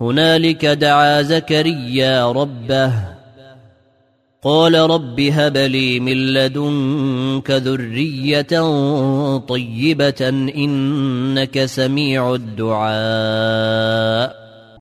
هنالك دعا زكريا ربه. قال رب هب لي من لدنك ذرية طيبة إنك سميع الدعاء.